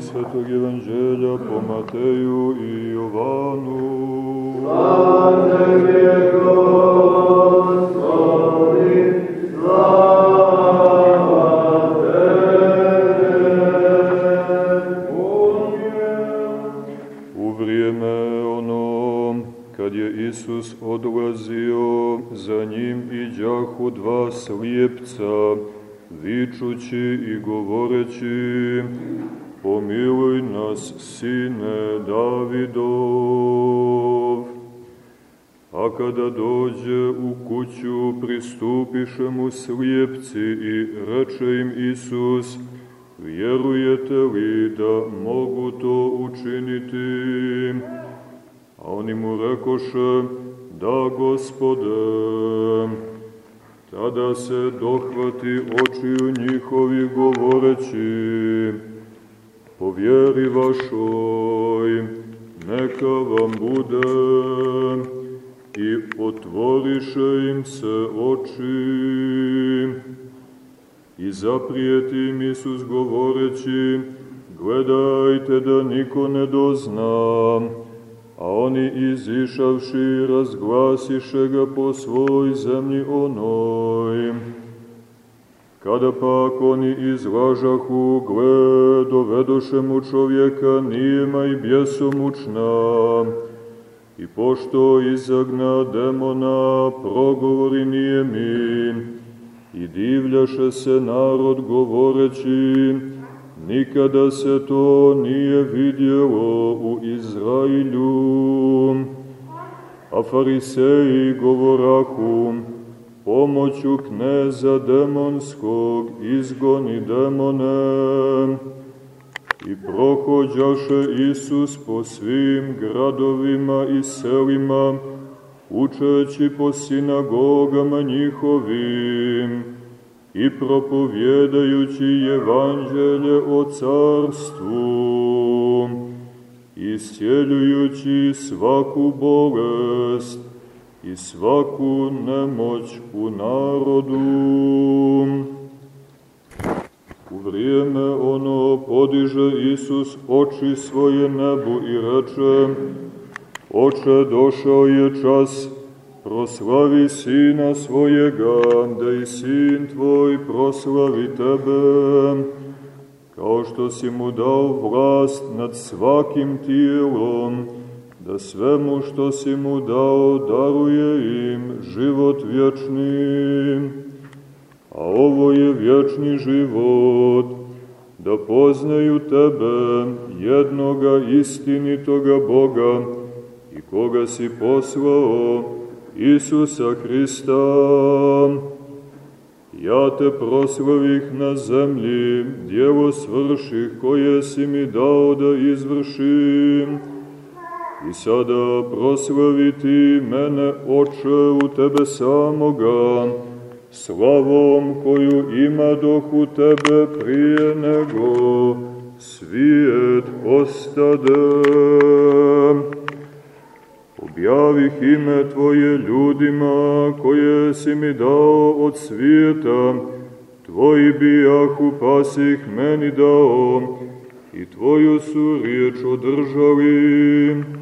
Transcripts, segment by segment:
Svetog Evanđelja po Mateju i Jovanu. Slava Tebi, Gospodi, slava U vrijeme ono, kad je Isus odlazio, za njim iđahu dva slijepca, vičući i govoreći, nas, sine Davidov. A kada dođe u kuću, pristupiše mu slijepci i reče im Isus, vjerujete li da mogu to učiniti? A oni mu rekoše, da gospode. Tada se dohvati očiju njihovi govoreći, po vjeri vašoj, neka vam bude, i otvoriše im se oči. I zaprijeti im Isus govoreći, gledajte da niko ne dozna, A oni izišavši razglasiše ga po svoj zemlji onoj. Kada pak oni izlažahu, gle, dovedoše mu čovjeka nijema i bjesomučna, i pošto izagna demona, progovori nijemi, i divljaše se narod govoreći, Nikada se to nije vidjelo u Izrailju. A fariseji govorahu, pomoću kneza demonskog izgoni demone. I prohođaše Isus po svim gradovima i selima, učeći po sinagogama njihovim, i propovjedajući evanđelje o carstvu, iscijeljujući svaku bolest i svaku nemoć u narodu. U vrijeme ono podiže Isus oči svoje nebu i reče, Oče, došao je čas proslavi Sina svojega, da i Sin Tvoj proslavi Tebe, kao što si mu dao vlast nad svakim tijelom, da svemu što si mu dao daruje im život vječni. A ovo je vječni život, da poznaju Tebe, jednoga istinitoga Boga, i koga si poslao, Isusa Hrista. Ja te proslavih na zemlji, djevo svrših koje si mi dao da izvršim. I sada proslavi ti mene, oče, u tebe samoga, slavom koju ima doh u tebe prije nego svijet ostade objavih ime Tvoje ljudima koje si mi dao od svijeta, Tvoji bijahu pasih meni dao i Tvoju su riječ održali.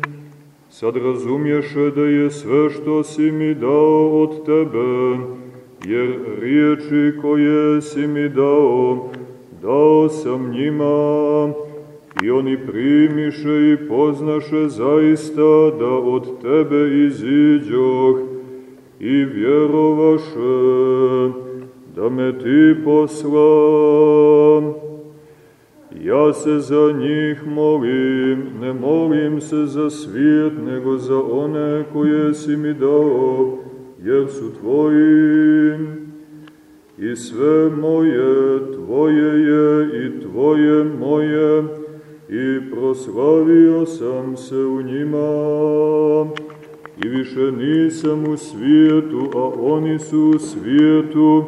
Sad razumješe da je sve što si mi dao od Tebe, jer riječi koje si mi dao, dao sam njima, I oni primiše i poznaše zaista da od tebe iziđoh i vjerovaše da me ti poslam. Ja se za njih molim, ne molim se za svijet, nego za one koje si mi dao, jer su tvoji. I sve moje, tvoje je i tvoje moje, i proslavio sam se u njima. I više nisam u svijetu, a oni su u svijetu,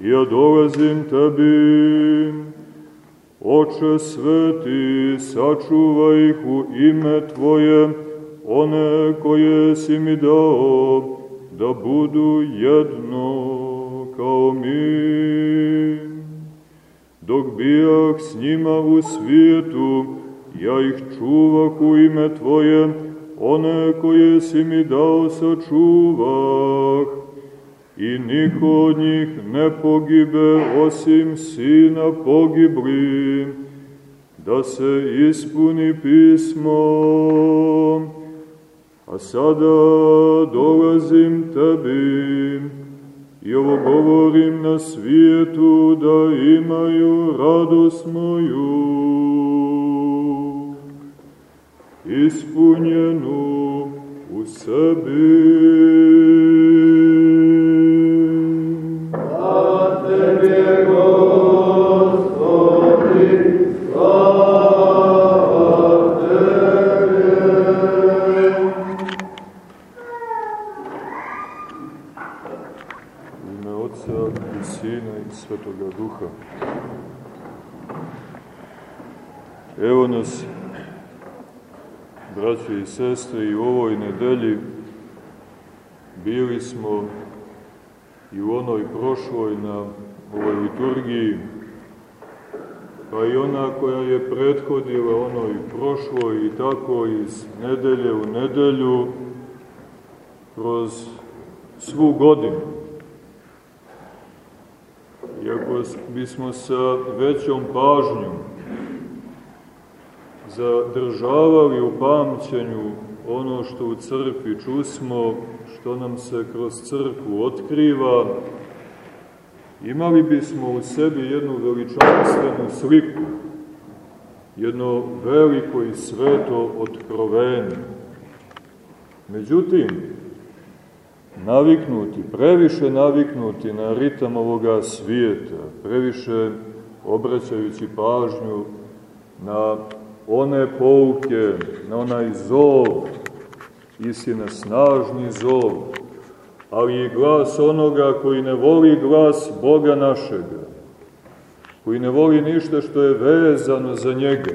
ja dolazim tebi. Oče sveti, sačuvaj ih u ime Tvoje, one koje si mi dao, da budu jedno kao mi dok bijah s njima u svijetu, ja ih čuvah u ime Tvoje, one koje si mi dao sačuvah. I niko od njih ne pogibe osim sina pogibli, da se ispuni pismo. A sada dolazim tebi, i ovo govorim na svijetu da imaju radost moju ispunjenu u sebi. Braće i sestre, i u ovoj nedelji bili smo i u onoj prošloj na ovoj liturgiji, pa i ona koja je prethodila onoj prošloj i tako iz nedelje u nedelju kroz svu godinu. Iako bismo sa većom pažnjom zadržavali u pamćenju ono što u crkvi čusmo, što nam se kroz crkvu otkriva, imali bismo u sebi jednu veličanstvenu sliku, jedno veliko i sveto otkrovenje. Međutim, naviknuti, previše naviknuti na ritam ovoga svijeta, previše obraćajući pažnju na one pouke, na onaj zov, istina snažni zov, ali i glas onoga koji ne voli glas Boga našega, koji ne voli ništa što je vezano za njega,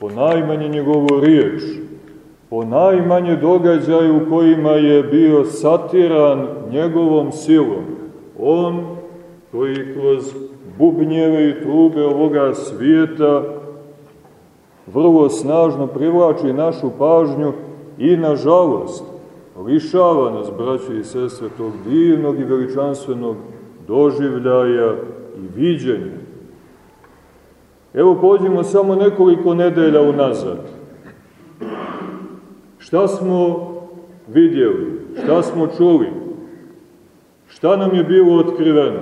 po najmanje njegovu riječ, po najmanje događaju u kojima je bio satiran njegovom silom. On koji kroz bubnjeve i trube ovoga svijeta vrlo snažno privlači našu pažnju i, nažalost, lišava nas, braće i sestre, tog divnog i veličanstvenog doživljaja i viđenja. Evo pođimo samo nekoliko nedelja unazad. Šta smo vidjeli? Šta smo čuli? Šta nam je bilo otkriveno?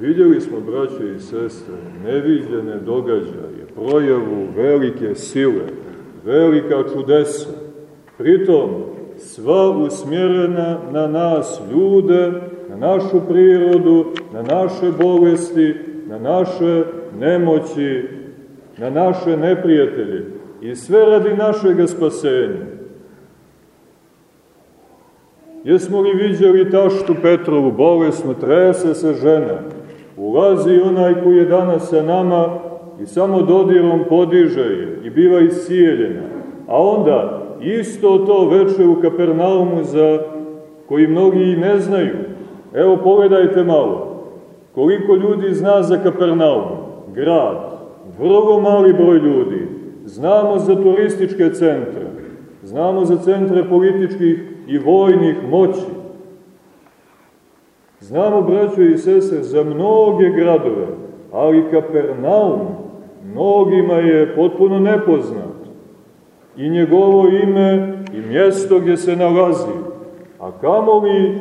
Vidjeli smo, braće i sestre, neviđene događaje, projavu velike sile, velika čudesa, pritom sva usmjerena na nas ljude, na našu prirodu, na naše bolesti, na naše nemoći, na naše neprijatelje i sve radi našeg spasenja. Jesmo li vidjeli taštu Petrovu bolesnu, trese se žena, ulazi onaj koji je danas sa nama i samo dodirom podiže je i biva isijeljena. A onda isto to veče u Kapernaumu za koji mnogi i ne znaju. Evo pogledajte malo. Koliko ljudi zna za Kapernaum? Grad. Vrlo mali broj ljudi. Znamo za turističke centre. Znamo za centre političkih i vojnih moći. Znamo, braćo i sese, za mnoge gradove, ali Kapernaum mnogima je potpuno nepoznat. I njegovo ime i mjesto gdje se nalazi. A kamo li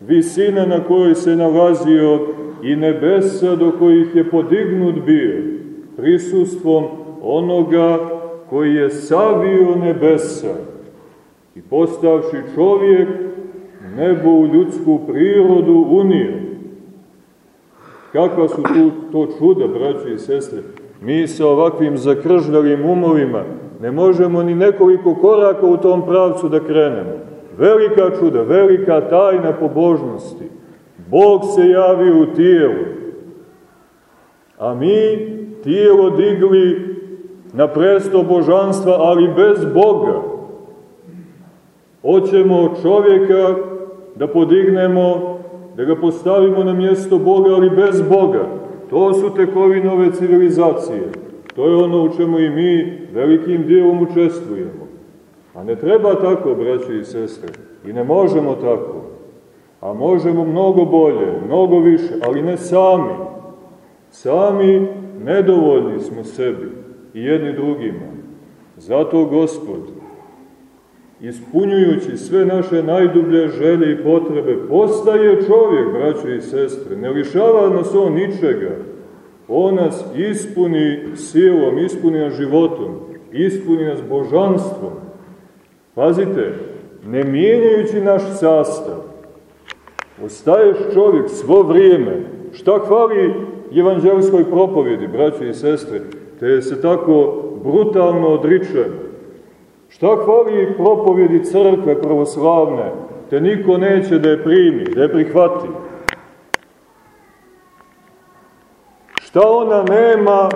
visina na kojoj se nalazio i nebesa do kojih je podignut bio prisustvom onoga koji je savio nebesa i postavši čovjek nebo u ljudsku prirodu unio. Kakva su tu, to čuda, braći i sestre? Mi sa ovakvim zakržljalim umovima ne možemo ni nekoliko koraka u tom pravcu da krenemo. Velika čuda, velika tajna pobožnosti. Bog se javi u tijelu, a mi tijelo digli na presto božanstva, ali bez Boga. Hoćemo čovjeka da podignemo da ga postavimo na mjesto Boga, ali bez Boga. To su tekovi nove civilizacije. To je ono u čemu i mi velikim dijelom učestvujemo. A ne treba tako, braći i sestre. I ne možemo tako. A možemo mnogo bolje, mnogo više, ali ne sami. Sami nedovoljni smo sebi i jedni drugima. Zato Gospod, ispunjujući sve naše najdublje želje i potrebe, postaje čovjek, braćo i sestre. Ne lišava nas on ničega. On nas ispuni silom, ispuni nas životom, ispuni nas božanstvom. Pazite, ne mijenjajući naš sastav, ostaješ čovjek svo vrijeme. Šta hvali evanđelskoj propovjedi, braćo i sestre, te se tako brutalno odriče? Šta hvali propovjedi crkve pravoslavne, te niko neće da je primi, da je prihvati? Šta ona nema,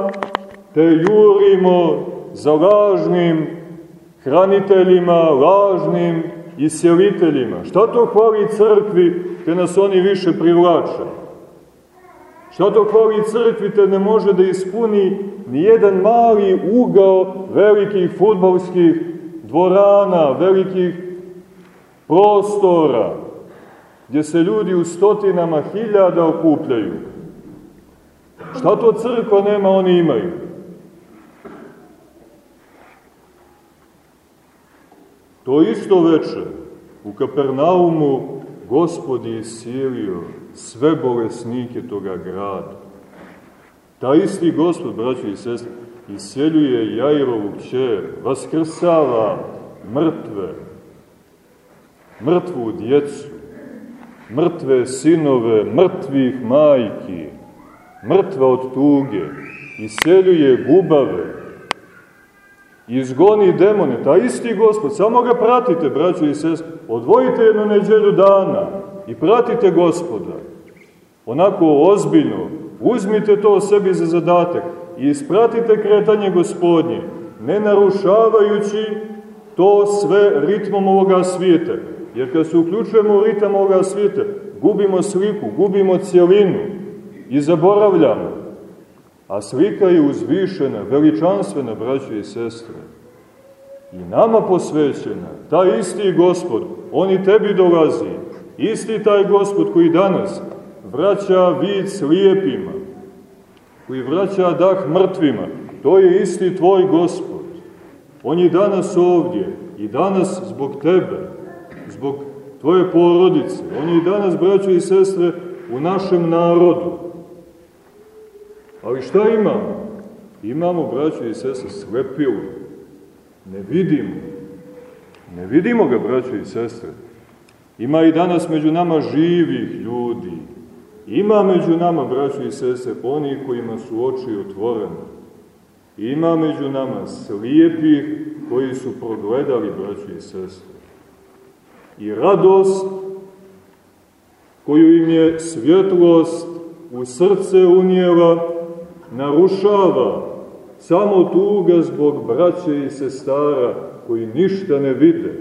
te jurimo za lažnim hraniteljima, lažnim isjeliteljima. Šta to hvali crkvi, te nas oni više privlače? Šta to hvali crkvi, te ne može da ispuni ni jedan mali ugao velikih futbolskih dvorana, velikih prostora, gdje se ljudi u stotinama hiljada okupljaju. Šta to crkva nema, oni imaju? To isto veče u Kapernaumu Gospod je isilio sve bolesnike toga grada. Ta isti Gospod, braći i sestri, iseljuje Jairovu kćer, vaskrsava mrtve, mrtvu djecu, mrtve sinove, mrtvih majki, mrtva od tuge, iseljuje gubave, izgoni demone, ta isti gospod, samo ga pratite, braćo i sest, odvojite jednu neđelju dana i pratite gospoda. Onako ozbiljno, uzmite to sebi za zadatak i ispratite kretanje gospodnje, ne narušavajući to sve ritmom ovoga svijeta. Jer kad se uključujemo u ritam ovoga svijeta, gubimo sliku, gubimo cijelinu i zaboravljamo A slika je uzvišena, veličanstvena, braće i sestre. I nama posvećena, taj isti gospod, on i tebi dolazi. Isti taj gospod koji danas vraća vid slijepima, koji vraća dah mrtvima, to je isti tvoj gospod. On je danas ovdje i danas zbog tebe, zbog tvoje porodice. On je danas, braćo i sestre, u našem narodu. Ali šta imamo? Imamo, braćo i sese, slepilo. Ne vidimo. Ne vidimo ga, braćo i sestre. Ima i danas među nama živih ljudi. Ima među nama, braćo i sestre, oni kojima su oči otvorene. Ima među nama slijepih koji su progledali, braćo i sestre. I radost koju im je svjetlost u srce unijela, narušava samo tuga zbog braće i sestara koji ništa ne vide,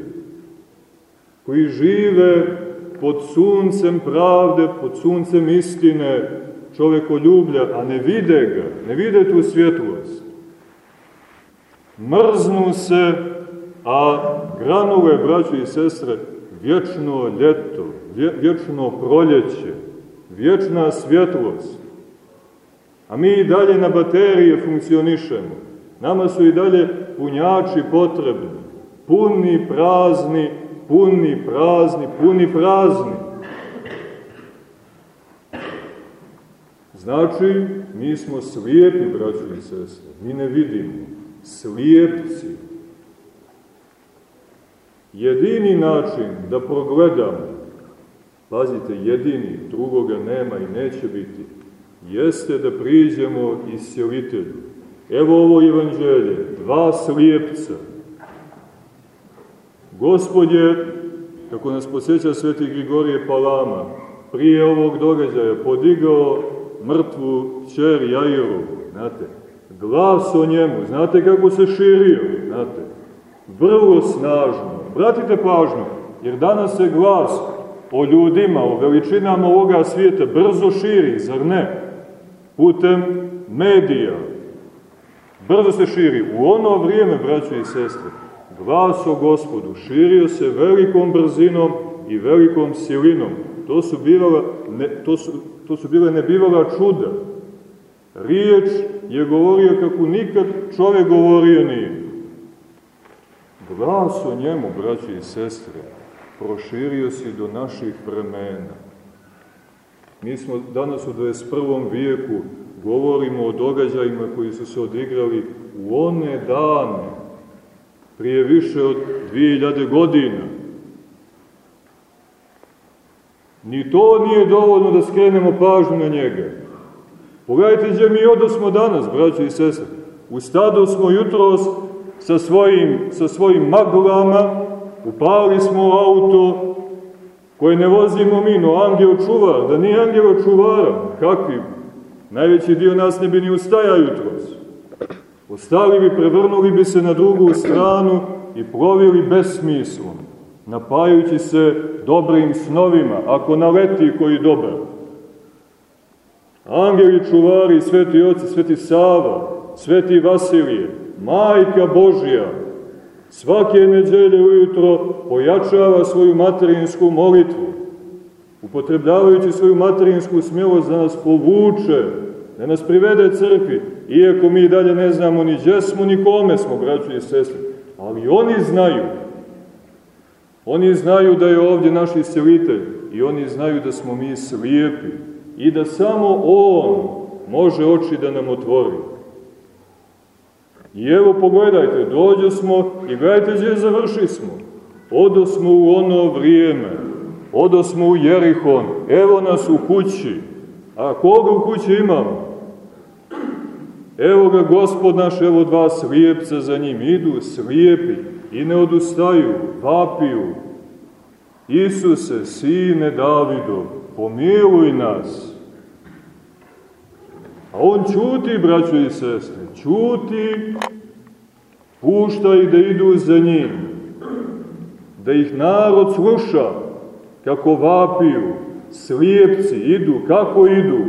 koji žive pod suncem pravde, pod suncem istine, čovekoljublja, a ne vide ga, ne vide tu svjetlost. Mrznu se, a granule, braće i sestre, vječno ljeto, vječno proljeće, vječna svjetlost, A mi i dalje na baterije funkcionišemo. Nama su i dalje punjači potrebni. Puni, prazni, puni, prazni, puni, prazni. Znači, mi smo slijepi, braćo i sestre. Mi ne vidimo. Slijepci. Jedini način da progledamo, pazite, jedini, drugoga nema i neće biti, jeste da priđemo iscelitelju. Evo ovo evanđelje, dva slijepca. Gospod je, kako nas posjeća sveti Grigorije Palama, prije ovog događaja podigao mrtvu čer Jairu, znate, glas o njemu, znate kako se širio, znate, vrlo snažno. Vratite pažnju, jer danas se glas o ljudima, o veličinama ovoga svijeta brzo širi, zar ne? Putem medija. Brzo se širi. U ono vrijeme, braćo i sestre, glas o gospodu širio se velikom brzinom i velikom silinom. To su, bivala, ne, to su, to su bile nebivala čuda. Riječ je govorio kako nikad čovjek govorio nije. Glas o njemu, braći i sestre, proširio se do naših vremena. Mi smo danas u 21. vijeku govorimo o događajima koji su se odigrali u one dane, prije više od 2000 godina. Ni to nije dovoljno da skrenemo pažnju na njega. Pogledajte gdje mi odosmo danas, braći i sestre. U stadu smo jutros sa svojim, sa svojim maglama, upali smo auto koje ne vozimo mi, no angel čuvar, da nije angel čuvara, kakvi? Najveći dio nas ne bi ni ustaja jutros. Ostali bi, prevrnuli bi se na drugu stranu i plovili besmislom, napajući se dobrim snovima, ako naleti koji dobar. Angeli čuvari, sveti oci, sveti Sava, sveti Vasilije, majka Božja, svake neđelje ujutro pojačava svoju materinsku molitvu, upotrebljavajući svoju materinsku smjelost da nas povuče, da nas privede crkvi, iako mi dalje ne znamo ni gdje smo, ni kome smo, braći i sestri. Ali oni znaju. Oni znaju da je ovdje naš iscelitelj i oni znaju da smo mi slijepi i da samo On može oči da nam otvori. I evo pogledajte, dođo smo i gledajte gdje završi smo. Odo smo u ono vrijeme, odo smo u Jerihon, evo nas u kući. A koga u kući imamo? Evo ga gospod naš, evo dva slijepca za njim, idu slijepi i ne odustaju, vapiju. Isuse, sine Davidov, pomiluj nas. A on čuti, braćo i sestre, čuti, pušta ih da idu za njim, da ih narod sluša, kako vapiju, slijepci idu, kako idu,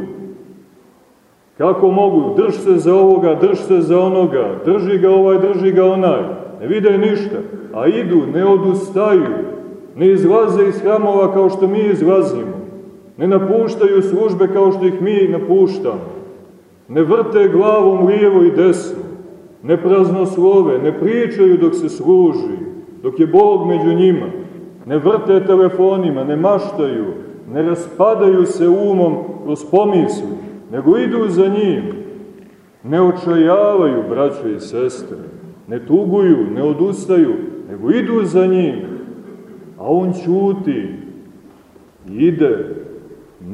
kako mogu, drž se za ovoga, drž se za onoga, drži ga ovaj, drži ga onaj, ne vide ništa, a idu, ne odustaju, ne izlaze iz hramova kao što mi izlazimo, ne napuštaju službe kao što ih mi napuštamo, ne vrte glavom lijevo i desno, ne praznoslove, ne pričaju dok se služi, dok je Bog među njima, ne vrte telefonima, ne maštaju, ne raspadaju se umom kroz pomislu, nego idu za njim, ne očajavaju, braće i sestre, ne tuguju, ne odustaju, nego idu za njim, a on čuti, ide,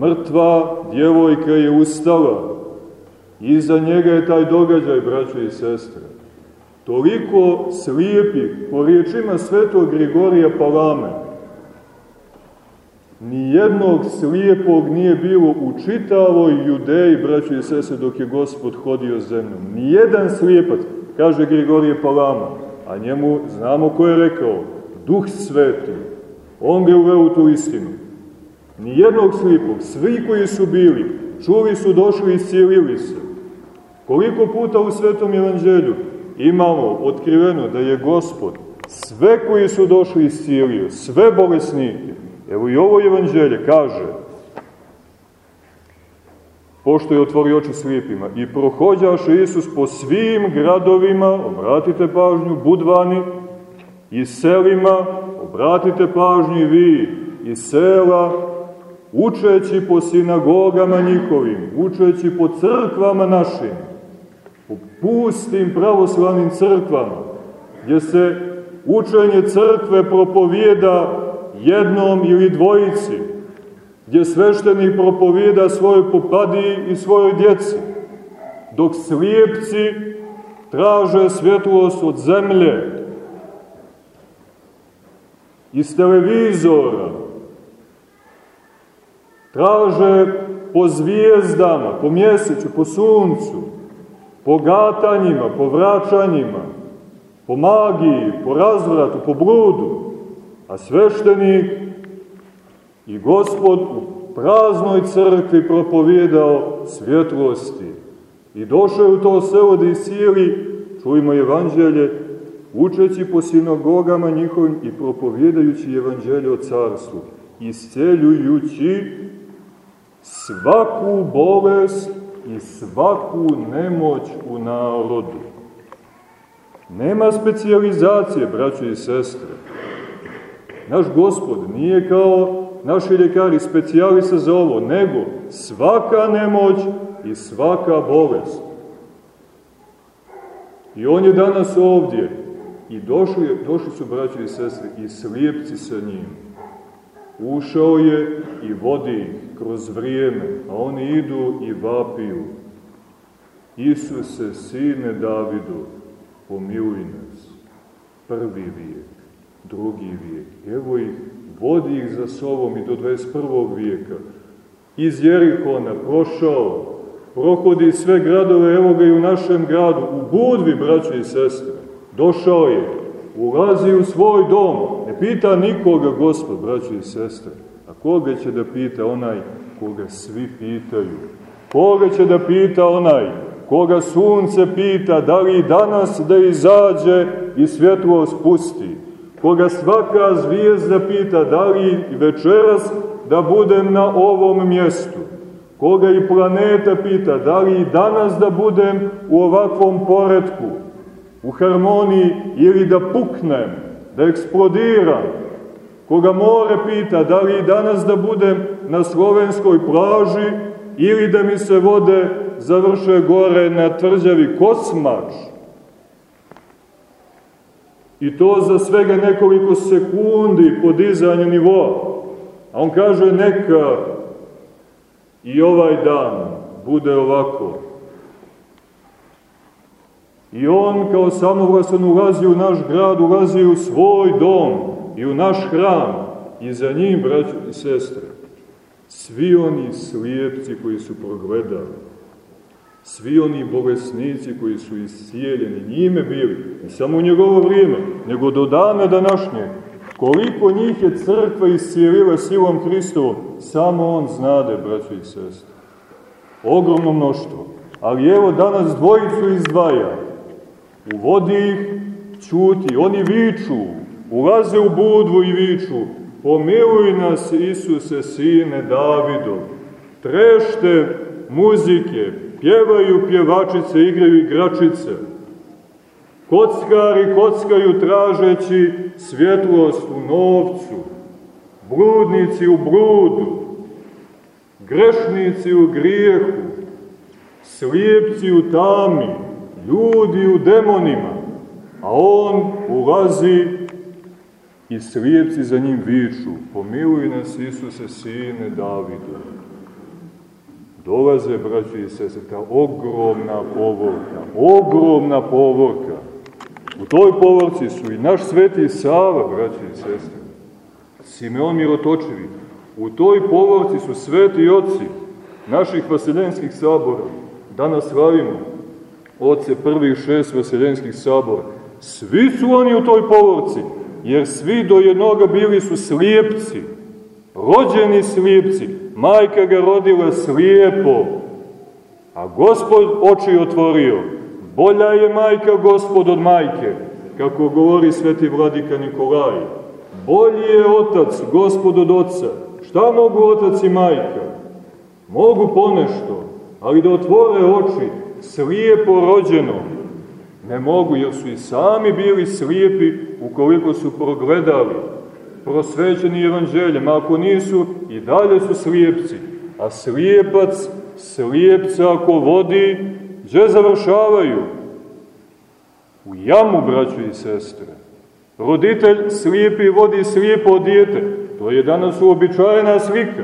mrtva djevojka je ustala, Iza njega je taj događaj, braćo i sestre. Toliko slijepi, po riječima svetog Grigorija Palame, nijednog slijepog nije bilo u čitavoj judeji, braćo i sestre, dok je gospod hodio zemljom. Nijedan slijepac, kaže Grigorije Palama, a njemu znamo ko je rekao, duh sveti, on ga uveo u tu istinu. Nijednog slijepog, svi koji su bili, čuli su, došli i iscijelili se. Koliko puta u Svetom Evanđelju imamo otkriveno da je Gospod sve koji su došli iscijelio, sve bolesnike. Evo i ovo Evanđelje kaže, pošto je otvorio oči slijepima, i prohođaše Isus po svim gradovima, obratite pažnju, budvani, i selima, obratite pažnju vi, i sela, učeći po sinagogama njihovim, učeći po crkvama našim, u pustim pravoslavnim crkvama, gdje se učenje crkve propovijeda jednom ili dvojici, gdje sveštenik propovijeda svojoj popadiji i svojoj djeci, dok slijepci traže svjetlost od zemlje, iz televizora, traže po zvijezdama, po mjesecu, po suncu, po gatanjima, po vraćanjima, po magiji, po razvratu, po bludu, a sveštenik I gospod u praznoj crkvi propovijedao svjetlosti. I došao u to selo da isijeli, čujemo evanđelje, učeći po sinagogama njihovim i propovjedajući evanđelje o carstvu, isceljujući svaku bolest i svaku nemoć u narodu. Nema specijalizacije, braćo i sestre. Naš gospod nije kao naši ljekari specijalisa za ovo, nego svaka nemoć i svaka bolest. I on je danas ovdje i došli, došli su braći i sestre i slijepci sa njim. Ušao je i vodi kroz vrijeme, a oni idu i vapiju. Isuse, sine Davidu, pomiluj nas. Prvi vijek, drugi vijek, evo ih, vodi ih za sobom i do 21. vijeka. Iz Jerihona prošao, prohodi sve gradove, evo ga i u našem gradu, u Budvi, braći i sestre. Došao je, ulazi u svoj dom, ne pita nikoga, gospod, braći i sestre. A koga će da pita onaj koga svi pitaju? Koga će da pita onaj koga sunce pita da li danas da izađe i svjetlo spusti? Koga svaka zvijezda pita da li večeras da budem na ovom mjestu? Koga i planeta pita da li danas da budem u ovakvom poredku, u harmoniji ili da puknem, da eksplodiram? Koga more pita da li danas da budem na slovenskoj plaži ili da mi se vode završe gore na tvrđavi kosmač? I to za svega nekoliko sekundi podizanja nivoa. A on kaže neka i ovaj dan bude ovako. I on kao samovlasan ulazi u naš grad, ulazi u svoj dom i u naš hram. I za njim, braćo i sestre, svi oni slijepci koji su progledali, svi oni bolesnici koji su iscijeljeni, njime bili, ne samo u njegovo vrijeme, nego do dana današnjeg, koliko njih je crkva iscijelila silom Hristovom, samo on znade, braćo i sestre. Ogromno mnoštvo. Ali evo danas dvojicu izdvaja. Uvodi ih, čuti, oni viču, ulaze u budvu i viču, pomiluj nas Isuse, sine Davidov. Trešte muzike, pjevaju pjevačice, igraju igračice. Kockari kockaju tražeći svjetlost u novcu, bludnici u bludu, grešnici u grijehu, slijepci u tami, ljudi u demonima, a on ulazi i slijepci za njim viču, pomiluj nas Isuse, sine Davidu. Dolaze, braći i sese, ta ogromna povorka, ogromna povorka. U toj povorci su i naš sveti Sava, braći i sestre, Simeon Mirotočevi. U toj povorci su sveti oci naših vaseljenskih sabora. Danas slavimo oce prvih šest vaseljenskih sabora. Svi su oni u toj povorci, jer svi do jednoga bili su slijepci, rođeni slijepci. Majka ga rodila slijepo, a gospod oči otvorio. Bolja je majka gospod od majke, kako govori sveti vladika Nikolaj. Bolji je otac gospod od oca. Šta mogu otac i majka? Mogu ponešto, ali da otvore oči slijepo rođeno, ne mogu, jer su i sami bili slijepi ukoliko su progledali prosvećeni evanđeljem, ako nisu, i dalje su slijepci. A slijepac, slijepca ako vodi, gdje završavaju? U jamu, braćo i sestre. Roditelj slijepi vodi slijepo dijete. To je danas uobičajena slika.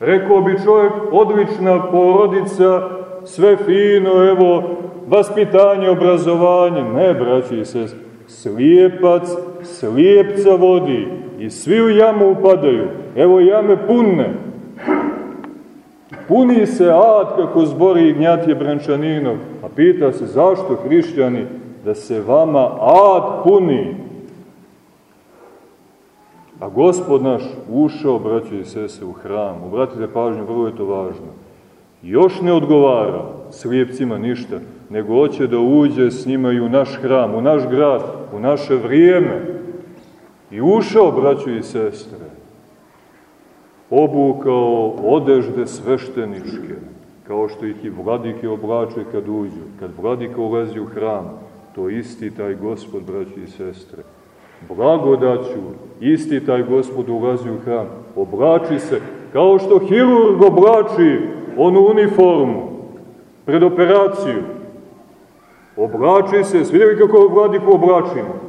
Rekao bi čovjek, odlična porodica, sve fino, evo, vaspitanje, obrazovanje. Ne, braći i sest, slijepac slijepca vodi i svi u jamu upadaju. Evo jame punne. Puni se ad, kako zbori Ignjatije Brančaninov. A pita se zašto hrišćani da se vama ad puni. A gospod naš ušao, braćo i sese, u hram. Obratite pažnju, vrlo je to važno. Još ne odgovara slijepcima ništa, nego hoće da uđe s njima i u naš hram, u naš grad, u naše vrijeme. I ušao, braćo i sestre, obukao odežde svešteničke, kao što ih i vladike oblače kad uđu. Kad vladika ulazi u hram, to isti taj gospod, braći i sestre. Blagodaću, isti taj gospod ulazi u hram, oblači se, kao što hirurg oblači onu uniformu pred operaciju. Oblači se, svi kako vladiku oblačimo.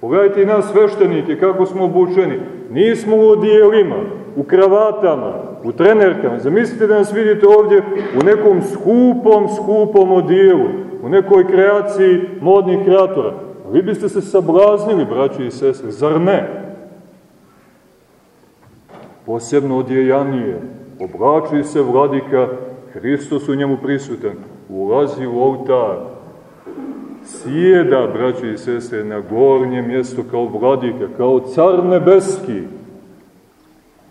Pogledajte i nas sveštenike, kako smo obučeni. Nismo u odijelima, u kravatama, u trenerkama. Zamislite da nas vidite ovdje u nekom skupom, skupom odijelu, u nekoj kreaciji modnih kreatora. Vi biste se sablaznili, braći i sestre, zar ne? Posebno odjejanije, oblači se vladika, Hristos u njemu prisutan, ulazi u oltar, sjeda, braći i sestre, na gornje mjesto kao vladika, kao car nebeski,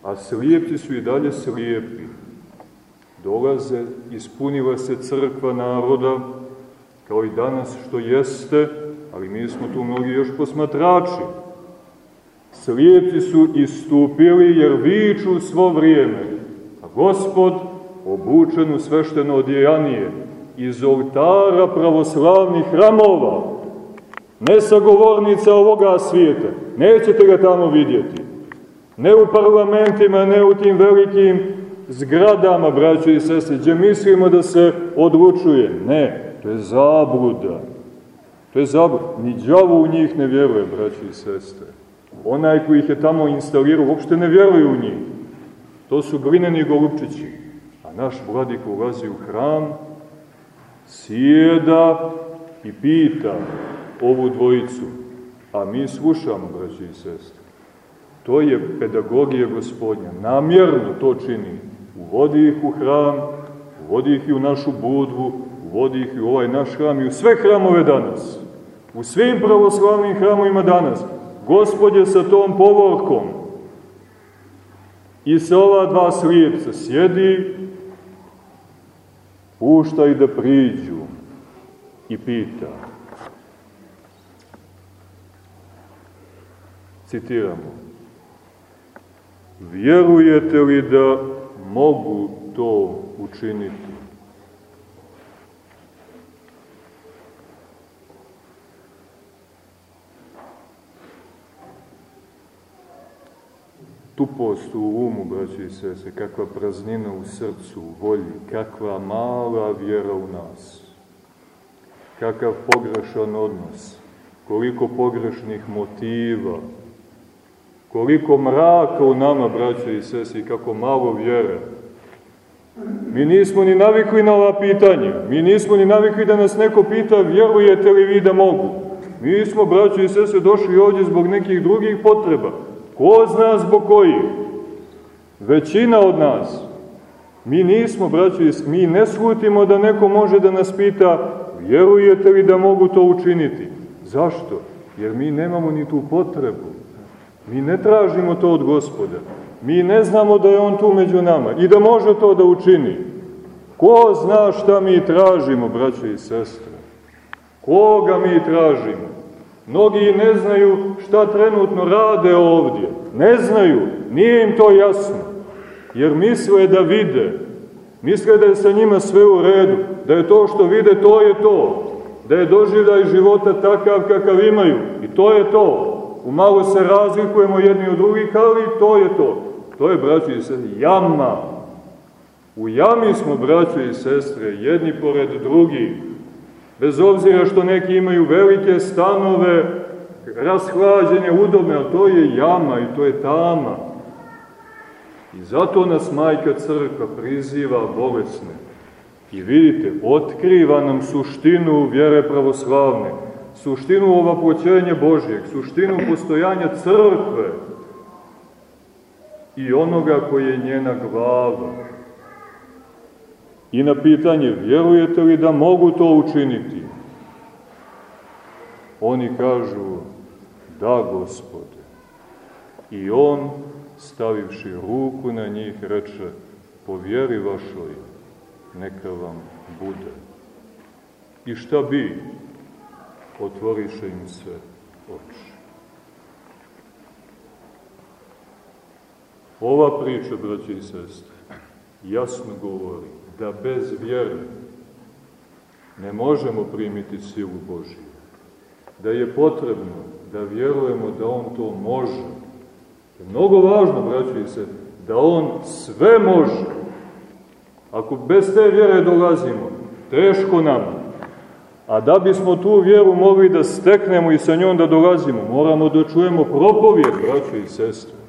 a slijepci su i dalje slijepi. Dolaze, ispunila se crkva naroda, kao i danas što jeste, ali mi smo tu mnogi još posmatrači. Slijepci su istupili jer viču svo vrijeme, a gospod, obučen u svešteno odjejanije, iz oltara pravoslavnih hramova, ne sa govornica ovoga svijeta, nećete ga tamo vidjeti. Ne u parlamentima, ne u tim velikim zgradama, braćo i sestre, gdje mislimo da se odlučuje. Ne, to je zabluda. To je zabluda. Ni džavo u njih ne vjeruje, braćo i sestre. Onaj koji ih je tamo instalirao, uopšte ne vjeruje u njih. To su glineni golupčići. A naš vladik ulazi u hram, sjeda i pita ovu dvojicu, a mi slušamo, braći i sestre. To je pedagogija gospodnja. Namjerno to čini. Uvodi ih u hram, uvodi ih i u našu budvu, uvodi ih i u ovaj naš hram i u sve hramove danas. U svim pravoslavnim hramovima danas. Gospod je sa tom povorkom i sa ova dva slijepca sjedi pušta i da priđu i pita. Citiramo. Vjerujete li da mogu to učiniti? Tupost u umu, braći i sese, kakva praznina u srcu, u volji, kakva mala vjera u nas, kakav pogrešan odnos, koliko pogrešnih motiva, koliko mraka u nama, braće i sese, i kako malo vjere. Mi nismo ni navikli na ova pitanja, mi nismo ni navikli da nas neko pita vjerujete li vi da mogu. Mi smo, braće i sese, došli ovdje zbog nekih drugih potreba, Ko zna zbog kojih? Većina od nas. Mi nismo, braći, mi ne slutimo da neko može da nas pita vjerujete li da mogu to učiniti? Zašto? Jer mi nemamo ni tu potrebu. Mi ne tražimo to od gospoda. Mi ne znamo da je on tu među nama i da može to da učini. Ko zna šta mi tražimo, braće i sestre? Koga mi tražimo? Mnogi ne znaju šta trenutno rade ovdje. Ne znaju, nije im to jasno. Jer misle da vide. Misle da je sa njima sve u redu. Da je to što vide, to je to. Da je doživljaj života takav kakav imaju. I to je to. Umalo se razlikujemo jedni od drugih, ali to je to. To je, braći i sestre, jama. U jami smo, braći i sestre, jedni pored drugih bez obzira što neki imaju velike stanove, rashlađene, udobne, ali to je jama i to je tama. I zato nas majka crkva priziva bolesne. I vidite, otkriva nam suštinu vjere pravoslavne, suštinu ovapoćenja Božjeg, suštinu postojanja crkve i onoga koji je njena glava. I na pitanje, vjerujete li da mogu to učiniti? Oni kažu, da, gospode. I on, stavivši ruku na njih, reče, po vjeri vašoj, neka vam bude. I šta bi? Otvoriše im se oči. Ova priča, braći i sestre, jasno govori da bez vjere ne možemo primiti silu Božiju. Da je potrebno da vjerujemo da On to može. Je mnogo važno, braći sestre, da On sve može. Ako bez te vjere dolazimo, teško nam. A da bismo tu vjeru mogli da steknemo i sa njom da dolazimo, moramo da čujemo propovijed, braći i sestre.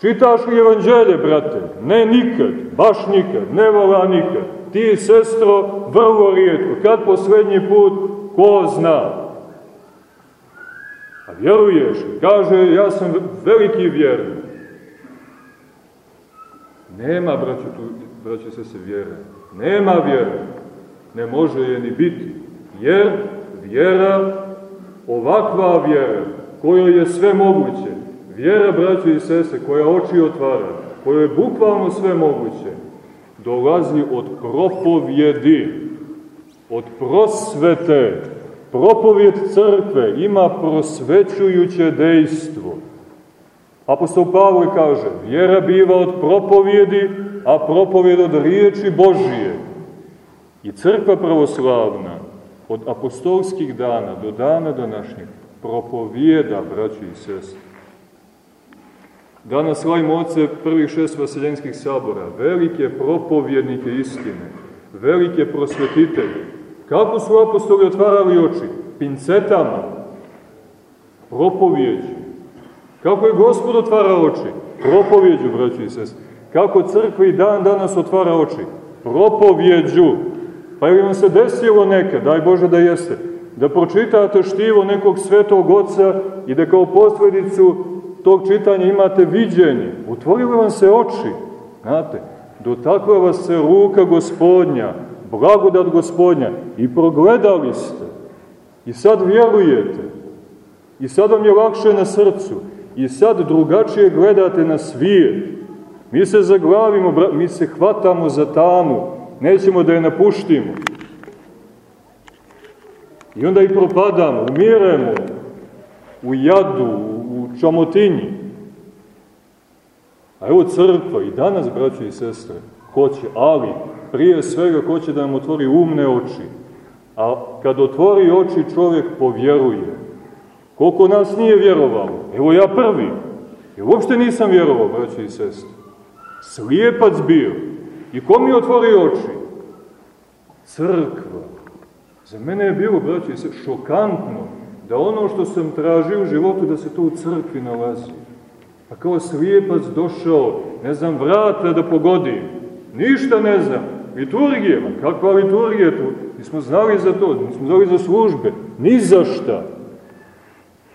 Čitaš li evanđelje, brate? Ne nikad, baš nikad, ne vola nikad. Ti, sestro, vrlo rijetko. Kad poslednji put, ko zna? A vjeruješ? Kaže, ja sam veliki vjernik. Nema, braće, tu, braće se se vjera. Nema vjera. Ne može je ni biti. Jer vjera, ovakva vjera, kojoj je sve moguće, vjera, braće i sese, koja oči otvara, koja je bukvalno sve moguće, dolazi od propovjedi, od prosvete. Propovjed crkve ima prosvećujuće dejstvo. Apostol Pavle kaže, vjera biva od propovjedi, a propovjed od riječi Božije. I crkva pravoslavna od apostolskih dana do dana današnjeg propovjeda, braći i sestri. Danas slavimo oce prvih šest vaseljenskih sabora, velike propovjednike istine, velike prosvetitelje. Kako su apostoli otvarali oči? Pincetama, propovjeđu. Kako je gospod otvara oči? Propovjeđu, braći i sest. Kako crkva i dan danas otvara oči? Propovjeđu. Pa je vam se desilo neka, daj Bože da jeste, da pročitate štivo nekog svetog oca i da kao posledicu tog čitanja imate viđenje. Utvorili vam se oči, znate, dotakla vas se ruka gospodnja, blagodat gospodnja i progledali ste. I sad vjerujete. I sad vam je lakše na srcu. I sad drugačije gledate na svijet. Mi se zaglavimo, mi se hvatamo za tamu. Nećemo da je napuštimo. I onda i propadamo, umiremo u jadu, u čamotinji. A evo crkva i danas, braći i sestre, hoće, ali prije svega hoće da nam otvori umne oči. A kad otvori oči, čovjek povjeruje. Koliko nas nije vjerovalo? Evo ja prvi. Ja uopšte nisam vjerovao, braći i sestre. Slijepac bio. I ko mi otvori oči? Crkva. Za mene je bilo, braći i sestre, šokantno da ono što sam tražio u životu, da se to u crkvi nalazi. Pa kao slijepac došao, ne znam, vrata da pogodi. Ništa ne znam. Liturgije, ma kakva liturgija tu? Nismo znali za to, nismo znali za službe, ni za šta.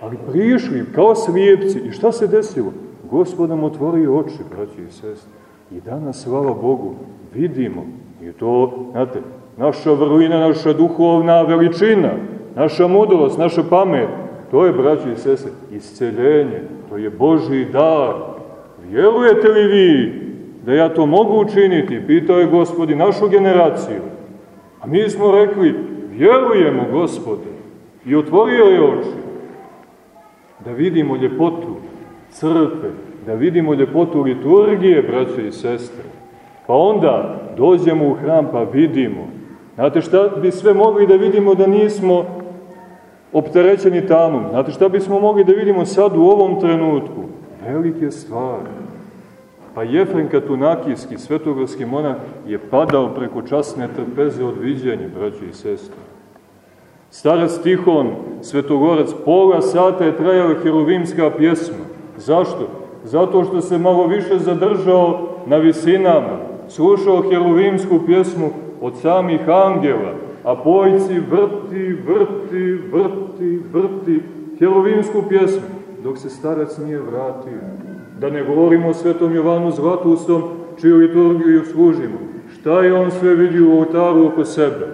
Ali prišli kao slijepci. I šta se desilo? Gospod nam otvorio oči, braći i sestri. I danas, slava Bogu, vidimo. I to, znate, naša vrlina, naša duhovna veličina, naša mudrost, naša pamet, to je, braći i sese, isceljenje, to je Boži dar. Vjerujete li vi da ja to mogu učiniti? Pitao je gospodi našu generaciju. A mi smo rekli, vjerujemo gospode. I otvorio je oči. Da vidimo ljepotu crkve, da vidimo ljepotu liturgije, braće i sestre. Pa onda dođemo u hram pa vidimo. Znate šta bi sve mogli da vidimo da nismo opterećeni tamom. Znate šta bismo mogli da vidimo sad u ovom trenutku? Velike stvari. Pa Jefren Katunakijski, svetogorski monah, je padao preko časne trpeze od viđenja, braći i sestri. Starac Tihon, svetogorac, pola sata je trajala heruvimska pjesma. Zašto? Zato što se malo više zadržao na visinama, slušao heruvimsku pjesmu od samih angela, a pojci vrti, vrti, vrti, vrti herovinsku pjesmu, dok se starac nije vratio. Da ne govorimo o svetom Jovanu Zlatustom, čiju liturgiju služimo. Šta je on sve vidio u oltaru oko sebe?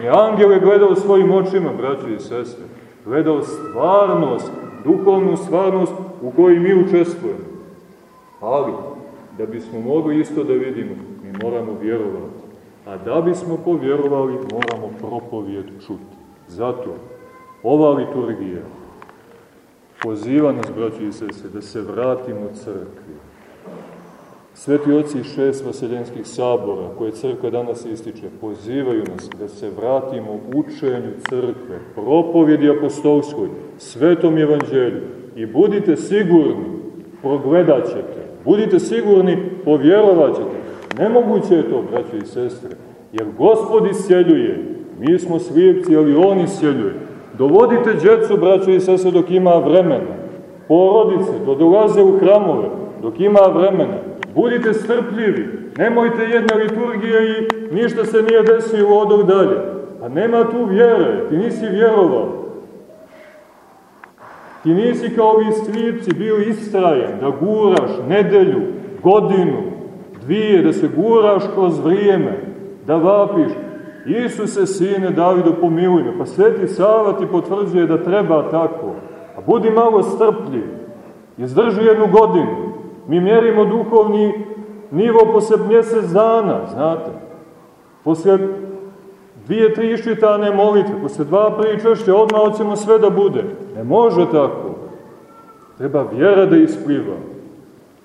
Ni angel je gledao svojim očima, braći i sestre. Gledao stvarnost, duhovnu stvarnost u kojoj mi učestvujemo. Ali, da bismo mogli isto da vidimo, mi moramo vjerovati. A da bismo povjerovali, moramo propovijed čuti. Zato, ova liturgija poziva nas, braći i sese, da se vratimo crkvi. Sveti oci šest vaseljenskih sabora, koje crkva danas ističe, pozivaju nas da se vratimo učenju crkve, propovjedi apostolskoj, svetom evanđelju i budite sigurni, progledat ćete, budite sigurni, povjerovat ćete. Nemoguće je to, braći i sestre, jer gospod isjeljuje, mi smo slijepci, ali on isjeljuje. Dovodite djecu, braći i sestre, dok ima vremena, porodice, da dolaze u hramove, dok ima vremena, Budite strpljivi, nemojte jedne liturgije i ništa se nije desilo odog dalje. Pa nema tu vjere, ti nisi vjerovao. Ti nisi kao ovi stripci bio istrajen da guraš nedelju, godinu, dvije, da se guraš kroz vrijeme, da vapiš. Isuse, sine, Davido, pomiluj me. Pa Sveti Sava ti potvrđuje da treba tako. A budi malo strpljiv. Izdrži jednu godinu. Mi mjerimo duhovni nivo posle mjesec dana, znate. Posle dvije, tri iščitane molitve, posle dva pričešća, odmah hoćemo sve da bude. Ne može tako. Treba vjera da ispliva.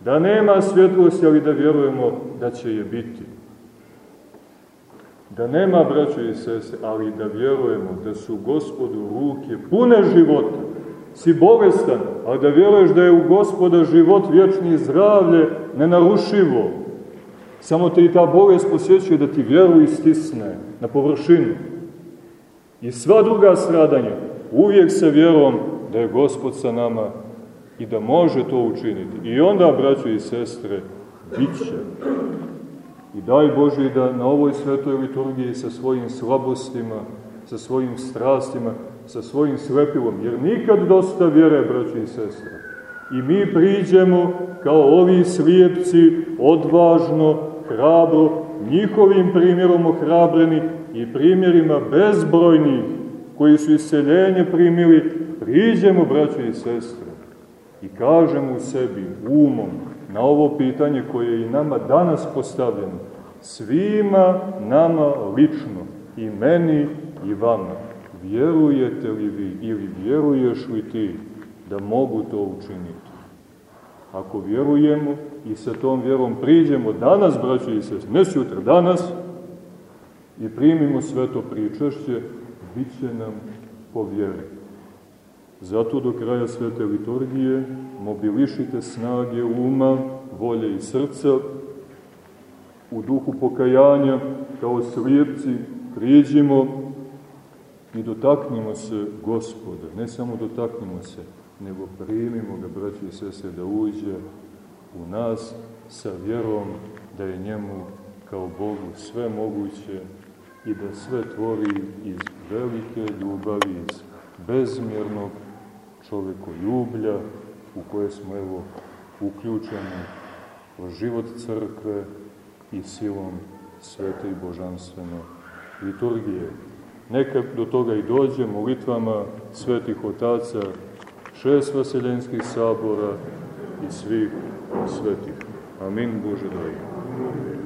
Da nema svjetlosti, ali da vjerujemo da će je biti. Da nema braćo i sese, ali da vjerujemo da su gospodu ruke pune života si bolestan, a da vjeruješ da je u gospoda život vječni i zdravlje nenarušivo. Samo te i ta bolest posjećuje da ti vjeru istisne na površinu. I sva druga stradanja uvijek sa vjerom da je gospod sa nama i da može to učiniti. I onda, braćo i sestre, bit će. I daj Bože da na ovoj svetoj liturgiji sa svojim slabostima, sa svojim strastima, sa svojim slepilom, jer nikad dosta vjere, braći i sestre. I mi priđemo kao ovi slijepci odvažno, hrabro, njihovim primjerom ohrabreni i primjerima bezbrojnih koji su isceljenje primili, priđemo, braći i sestre, i kažemo u sebi, umom, na ovo pitanje koje je i nama danas postavljeno, svima nama lično, i meni i vama vjerujete li vi ili vjeruješ li ti da mogu to učiniti? Ako vjerujemo i sa tom vjerom priđemo danas, braći i sest, ne sutra, danas, i primimo sve to pričešće, bit će nam po vjeri. Zato do kraja svete liturgije mobilišite snage uma, volje i srca, u duhu pokajanja, kao slijepci, priđimo i dotaknimo se gospoda, ne samo dotaknimo se, nego primimo ga, braći i sese, da uđe u nas sa vjerom da je njemu kao Bogu sve moguće i da sve tvori iz velike ljubavi, iz bezmjernog čovekoljublja u koje smo evo uključeni o život crkve i silom svete i božanstvene liturgije. Neka do toga i dođe molitvama svetih otaca, šest vaseljenskih sabora i svih svetih. Amin Bože dragi.